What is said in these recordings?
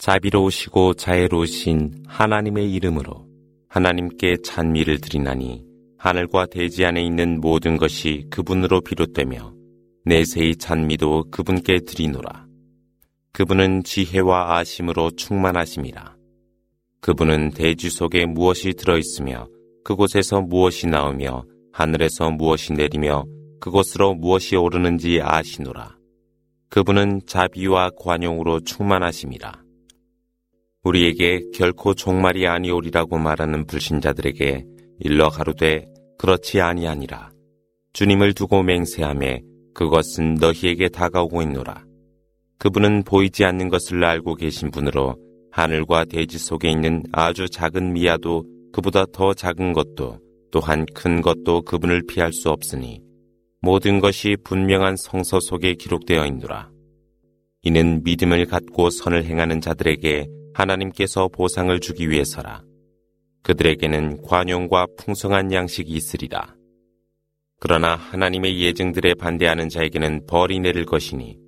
자비로우시고 자애로우신 하나님의 이름으로 하나님께 찬미를 드리나니 하늘과 대지 안에 있는 모든 것이 그분으로 비롯되며 내세의 찬미도 그분께 드리노라. 그분은 지혜와 아심으로 충만하심이라. 그분은 대지 속에 무엇이 들어있으며 그곳에서 무엇이 나오며 하늘에서 무엇이 내리며 그곳으로 무엇이 오르는지 아시노라. 그분은 자비와 관용으로 충만하심이라. 우리에게 결코 종말이 아니오리라고 말하는 불신자들에게 일러 가로되 그렇지 아니하니라. 주님을 두고 맹세함에 그것은 너희에게 다가오고 있노라. 그분은 보이지 않는 것을 알고 계신 분으로 하늘과 대지 속에 있는 아주 작은 미야도 그보다 더 작은 것도 또한 큰 것도 그분을 피할 수 없으니 모든 것이 분명한 성서 속에 기록되어 있노라. 이는 믿음을 갖고 선을 행하는 자들에게 하나님께서 보상을 주기 위해서라. 그들에게는 관용과 풍성한 양식이 있으리라. 그러나 하나님의 예증들에 반대하는 자에게는 벌이 내릴 것이니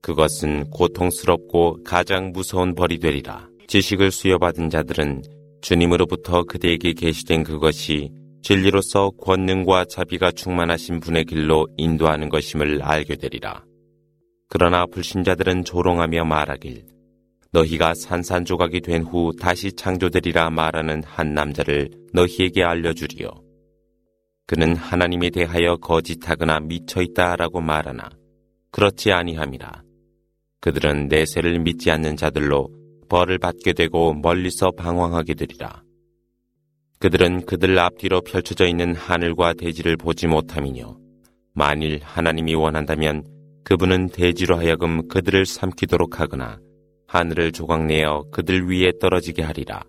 그것은 고통스럽고 가장 무서운 벌이 되리라. 지식을 수여받은 자들은 주님으로부터 그대에게 계시된 그것이 진리로서 권능과 자비가 충만하신 분의 길로 인도하는 것임을 알게 되리라. 그러나 불신자들은 조롱하며 말하길 너희가 산산조각이 된 후 다시 창조되리라 말하는 한 남자를 너희에게 알려주리요. 그는 하나님에 대하여 거짓하거나 미쳐있다라고 말하나 그렇지 아니함이라. 그들은 내세를 믿지 않는 자들로 벌을 받게 되고 멀리서 방황하게 되리라. 그들은 그들 앞뒤로 펼쳐져 있는 하늘과 대지를 보지 못함이뇨. 만일 하나님이 원한다면 그분은 대지로 하여금 그들을 삼키도록 하거나 하늘을 조각내어 그들 위에 떨어지게 하리라.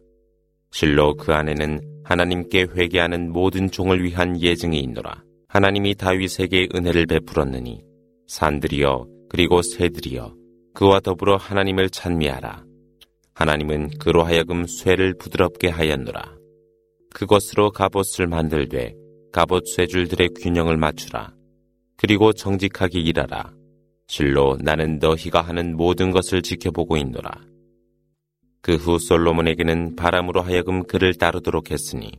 실로 그 안에는 하나님께 회개하는 모든 종을 위한 예증이 있노라. 하나님이 다윗에게 은혜를 베풀었느니 산들이여 그리고 새들이여 그와 더불어 하나님을 찬미하라. 하나님은 그로 하여금 쇠를 부드럽게 하였노라. 그것으로 갑옷을 만들되 갑옷 쇠줄들의 균형을 맞추라. 그리고 정직하게 일하라. 실로 나는 너희가 하는 모든 것을 지켜보고 있노라. 그 후 솔로몬에게는 바람으로 하여금 그를 따르도록 했으니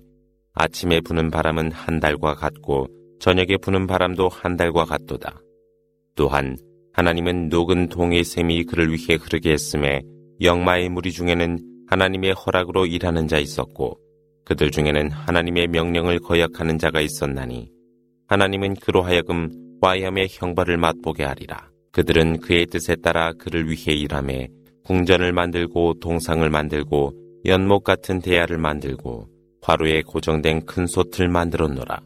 아침에 부는 바람은 한 달과 같고 저녁에 부는 바람도 한 달과 같도다. 또한 하나님은 녹은 동의 샘이 그를 위해 흐르게 했음에 영마의 무리 중에는 하나님의 허락으로 일하는 자 있었고 그들 중에는 하나님의 명령을 거역하는 자가 있었나니 하나님은 그로 하여금 와이엄의 형벌을 맛보게 하리라. 그들은 그의 뜻에 따라 그를 위해 일함에 궁전을 만들고 동상을 만들고 연못 같은 대야를 만들고 화로에 고정된 큰 솥을 만들었노라.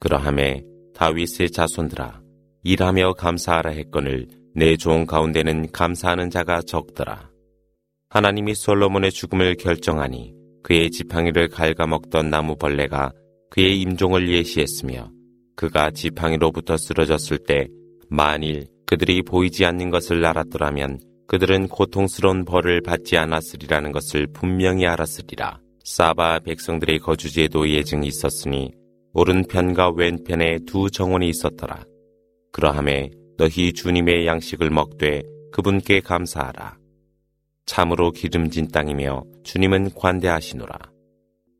그러함에 다윗의 자손들아 일하며 감사하라 했거늘 내 종 가운데는 감사하는 자가 적더라. 하나님이 솔로몬의 죽음을 결정하니 그의 지팡이를 갉아먹던 나무벌레가 그의 임종을 예시했으며 그가 지팡이로부터 쓰러졌을 때 만일 그들이 보이지 않는 것을 알았더라면 그들은 고통스러운 벌을 받지 않았으리라는 것을 분명히 알았으리라. 사바 백성들의 거주지에도 예증이 있었으니 오른편과 왼편에 두 정원이 있었더라. 그러함에 너희 주님의 양식을 먹되 그분께 감사하라. 참으로 기름진 땅이며 주님은 관대하시노라.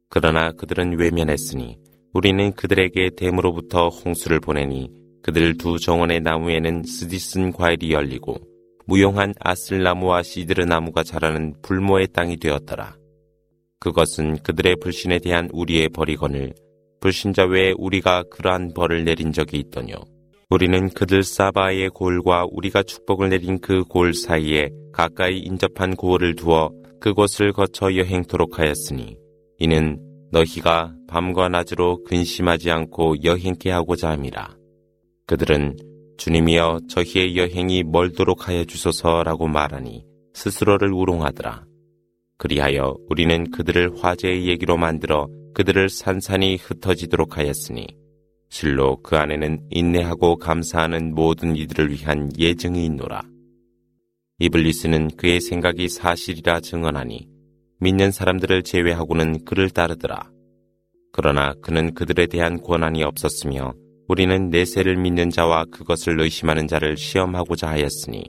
그러나 그들은 외면했으니 우리는 그들에게 댐으로부터 홍수를 보내니 그들 두 정원의 나무에는 스디슨 과일이 열리고 무용한 아슬나무와 시드르 나무가 자라는 불모의 땅이 되었더라. 그것은 그들의 불신에 대한 우리의 벌이건을 불신자 외에 우리가 그러한 벌을 내린 적이 있더뇨. 우리는 그들 사바의 골과 우리가 축복을 내린 그 골 사이에 가까이 인접한 고을을 두어 그곳을 거쳐 여행토록 하였으니 이는 너희가 밤과 낮으로 근심하지 않고 여행케 하고자 함이라. 그들은 주님이여 저희의 여행이 멀도록 하여 주소서라고 말하니 스스로를 우롱하더라. 그리하여 우리는 그들을 화제의 얘기로 만들어 그들을 산산이 흩어지도록 하였으니 실로 그 안에는 인내하고 감사하는 모든 이들을 위한 예증이 있노라. 이블리스는 그의 생각이 사실이라 증언하니 믿는 사람들을 제외하고는 그를 따르더라. 그러나 그는 그들에 대한 권한이 없었으며 우리는 내세를 믿는 자와 그것을 의심하는 자를 시험하고자 하였으니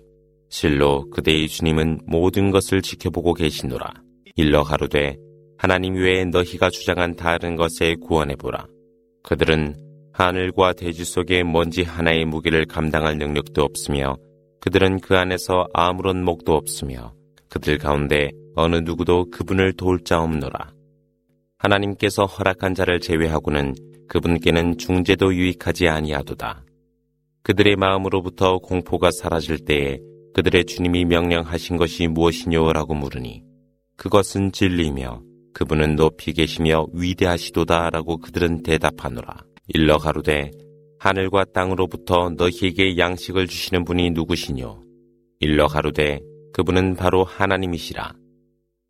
실로 그대의 주님은 모든 것을 지켜보고 계시노라. 일러 가로되 하나님 외에 너희가 주장한 다른 것에 구원해보라. 그들은 하늘과 대지 속에 먼지 하나의 무게를 감당할 능력도 없으며 그들은 그 안에서 아무런 목도 없으며 그들 가운데 어느 누구도 그분을 도울 자 없노라. 하나님께서 허락한 자를 제외하고는 그분께는 중재도 유익하지 아니하도다. 그들의 마음으로부터 공포가 사라질 때에 그들의 주님이 명령하신 것이 무엇이뇨라고 물으니 그것은 진리며 그분은 높이 계시며 위대하시도다라고 그들은 대답하노라. 일러 가로되 하늘과 땅으로부터 너희에게 양식을 주시는 분이 누구시뇨? 일러 가로되 그분은 바로 하나님이시라.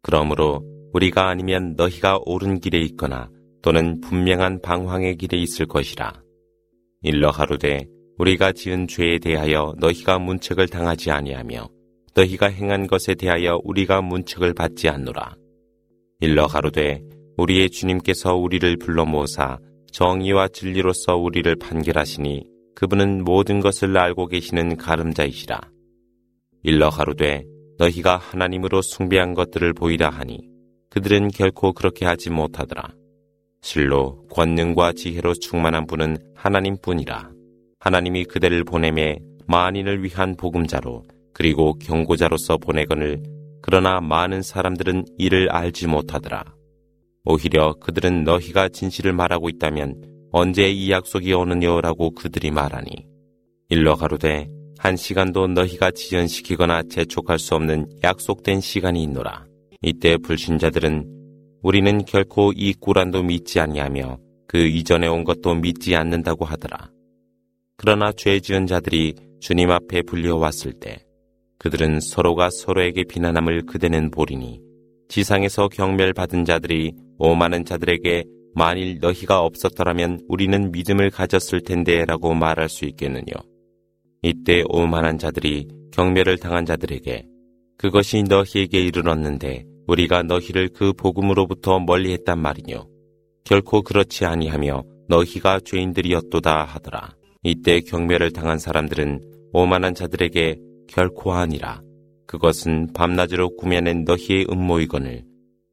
그러므로 우리가 아니면 너희가 옳은 길에 있거나 또는 분명한 방황의 길에 있을 것이라. 일러 가로되 우리가 지은 죄에 대하여 너희가 문책을 당하지 아니하며 너희가 행한 것에 대하여 우리가 문책을 받지 않노라. 일러 가로되 우리의 주님께서 우리를 불러 모사 정의와 진리로서 우리를 판결하시니 그분은 모든 것을 알고 계시는 가름자이시라. 일러 가로되 너희가 하나님으로 숭배한 것들을 보이라 하니 그들은 결코 그렇게 하지 못하더라. 실로 권능과 지혜로 충만한 분은 하나님뿐이라. 하나님이 그대를 보내매 만인을 위한 복음자로 그리고 경고자로서 보내거늘 그러나 많은 사람들은 이를 알지 못하더라. 오히려 그들은 너희가 진실을 말하고 있다면 언제 이 약속이 오느냐라고 그들이 말하니 일러 가로되 한 시간도 너희가 지연시키거나 재촉할 수 없는 약속된 시간이 있노라. 이때 불신자들은 우리는 결코 이 꾸란도 믿지 아니하며 그 이전에 온 것도 믿지 않는다고 하더라. 그러나 죄 지은 자들이 주님 앞에 불려왔을 때 그들은 서로가 서로에게 비난함을 그대는 보리니 지상에서 경멸받은 자들이 오만한 자들에게 만일 너희가 없었더라면 우리는 믿음을 가졌을 텐데 라고 말할 수 있겠느냐. 이때 오만한 자들이 경멸을 당한 자들에게 그것이 너희에게 이르렀는데 우리가 너희를 그 복음으로부터 멀리했단 말이뇨. 결코 그렇지 아니하며 너희가 죄인들이었도다 하더라. 이때 경멸을 당한 사람들은 오만한 자들에게 결코 아니라 그것은 밤낮으로 꾸며낸 너희의 음모이거늘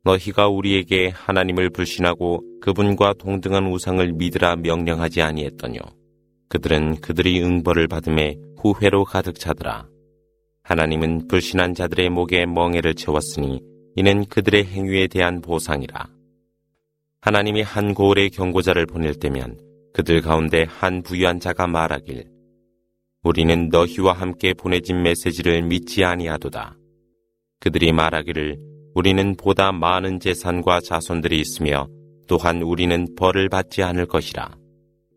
너희가 우리에게 하나님을 불신하고 그분과 동등한 우상을 믿으라 명령하지 아니했더뇨. 그들은 그들이 응벌을 받음에 후회로 가득 차더라. 하나님은 불신한 자들의 목에 멍해를 채웠으니 이는 그들의 행위에 대한 보상이라. 하나님이 한 고을의 경고자를 보낼 때면 그들 가운데 한 부유한 자가 말하길 우리는 너희와 함께 보내진 메시지를 믿지 아니하도다. 그들이 말하기를 우리는 보다 많은 재산과 자손들이 있으며 또한 우리는 벌을 받지 않을 것이라.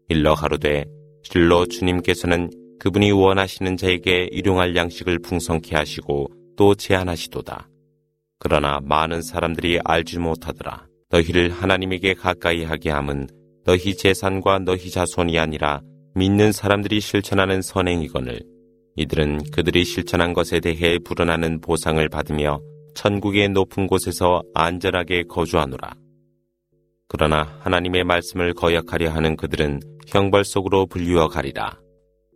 일러 가로되 실로 주님께서는 그분이 원하시는 자에게 일용할 양식을 풍성케 하시고 또 제한하시도다. 그러나 많은 사람들이 알지 못하더라. 너희를 하나님에게 가까이 하게 함은 너희 재산과 너희 자손이 아니라 믿는 사람들이 실천하는 선행이거늘 이들은 그들이 실천한 것에 대해 불어나는 보상을 받으며 천국의 높은 곳에서 안전하게 거주하노라. 그러나 하나님의 말씀을 거역하려 하는 그들은 형벌 속으로 불리어 가리라.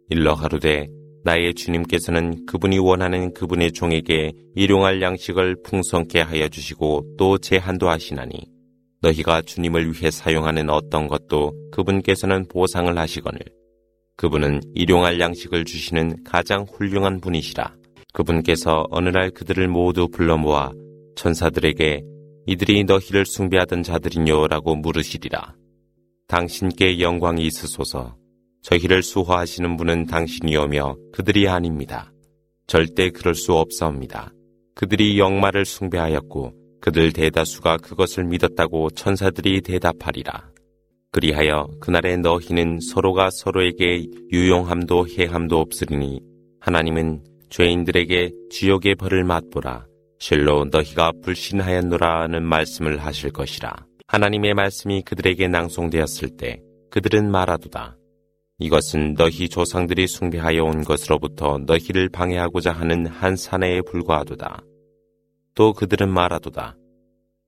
일러 가로되 나의 주님께서는 그분이 원하는 그분의 종에게 일용할 양식을 풍성케 하여 주시고 또 제한도 하시나니 너희가 주님을 위해 사용하는 어떤 것도 그분께서는 보상을 하시거늘. 그분은 일용할 양식을 주시는 가장 훌륭한 분이시라. 그분께서 어느 날 그들을 모두 불러 모아 천사들에게 이들이 너희를 숭배하던 자들이뇨라고 물으시리라. 당신께 영광이 있으소서 저희를 수호하시는 분은 당신이오며 그들이 아닙니다. 절대 그럴 수 없사옵니다. 그들이 영마를 숭배하였고 그들 대다수가 그것을 믿었다고 천사들이 대답하리라. 그리하여 그날에 너희는 서로가 서로에게 유용함도 해함도 없으리니 하나님은 죄인들에게 지옥의 벌을 맛보라. 실로 너희가 불신하였노라는 말씀을 하실 것이라. 하나님의 말씀이 그들에게 낭송되었을 때 그들은 말하도다. 이것은 너희 조상들이 숭배하여 온 것으로부터 너희를 방해하고자 하는 한 사내에 불과하도다. 또 그들은 말하도다.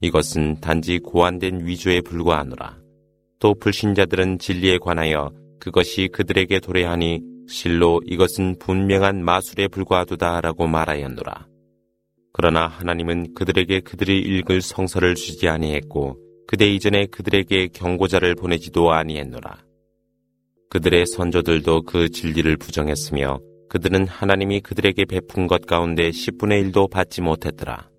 이것은 단지 고안된 위조에 불과하노라. 또 불신자들은 진리에 관하여 그것이 그들에게 도래하니 실로 이것은 분명한 마술에 불과하도다라고 말하였노라. 그러나 하나님은 그들에게 그들이 읽을 성서를 주지 아니했고 그대 이전에 그들에게 경고자를 보내지도 아니했노라. 그들의 선조들도 그 진리를 부정했으며 그들은 하나님이 그들에게 베푼 것 가운데 10분의 1도 받지 못했더라.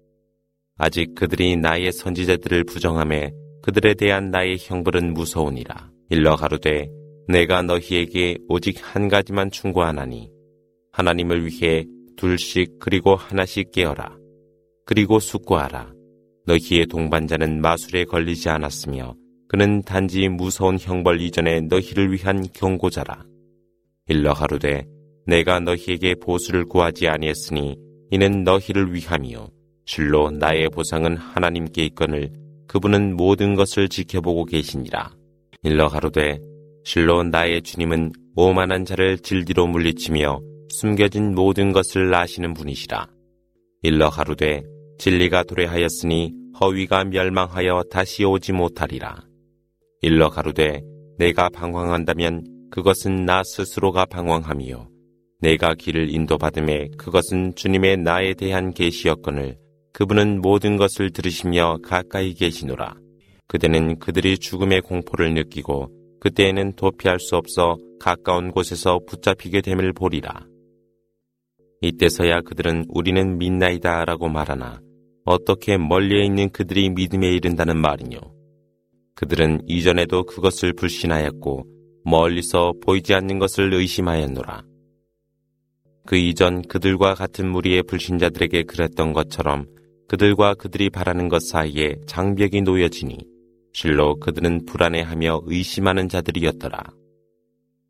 아직 그들이 나의 선지자들을 부정함에 그들에 대한 나의 형벌은 무서우니라. 일러 가로되 내가 너희에게 오직 한 가지만 충고하나니 하나님을 위해 둘씩 그리고 하나씩 깨어라. 그리고 숙고하라. 너희의 동반자는 마술에 걸리지 않았으며 그는 단지 무서운 형벌 이전에 너희를 위한 경고자라. 일러 하루되 내가 너희에게 보수를 구하지 아니했으니 이는 너희를 위함이요. 실로 나의 보상은 하나님께 있거늘 그분은 모든 것을 지켜보고 계시니라. 일러 가로되 실로 나의 주님은 오만한 자를 질디로 물리치며 숨겨진 모든 것을 아시는 분이시라. 일러 가로되 진리가 도래하였으니 허위가 멸망하여 다시 오지 못하리라. 일러 가로되 내가 방황한다면 그것은 나 스스로가 방황함이요. 내가 길을 인도받음에 그것은 주님의 나에 대한 계시였거늘 그분은 모든 것을 들으시며 가까이 계시노라. 그대는 그들이 죽음의 공포를 느끼고 그때에는 도피할 수 없어 가까운 곳에서 붙잡히게 됨을 보리라. 이때서야 그들은 우리는 믿나이다 라고 말하나 어떻게 멀리에 있는 그들이 믿음에 이른다는 말이뇨. 그들은 이전에도 그것을 불신하였고 멀리서 보이지 않는 것을 의심하였노라. 그 이전 그들과 같은 무리의 불신자들에게 그랬던 것처럼 그들과 그들이 바라는 것 사이에 장벽이 놓여지니 실로 그들은 불안해하며 의심하는 자들이었더라.